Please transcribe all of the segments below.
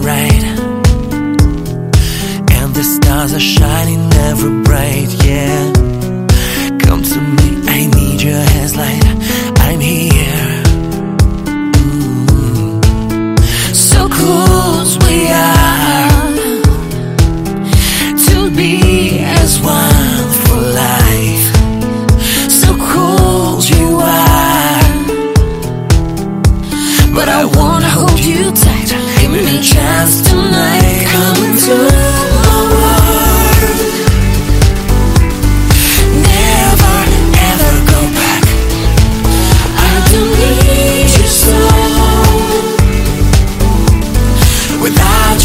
right. And the stars are shining ever bright, yeah. Come to me, I need your hands light. I'm here. without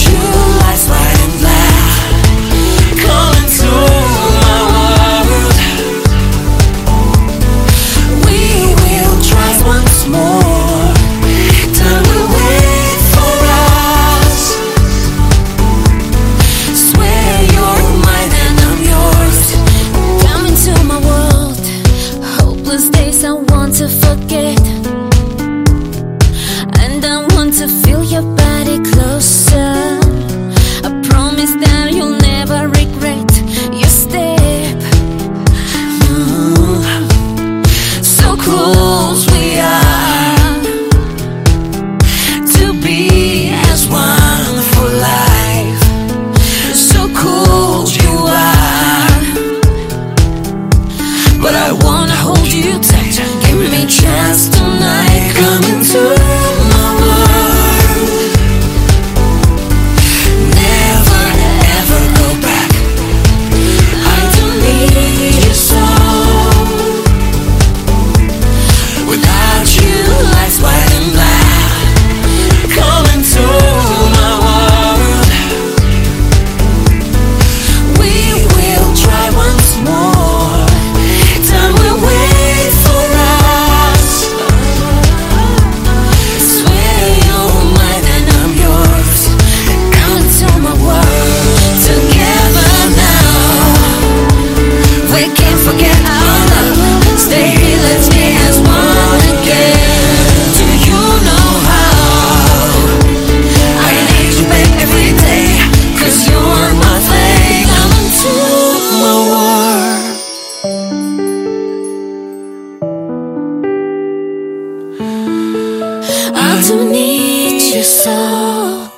sur to need you so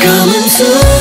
coming through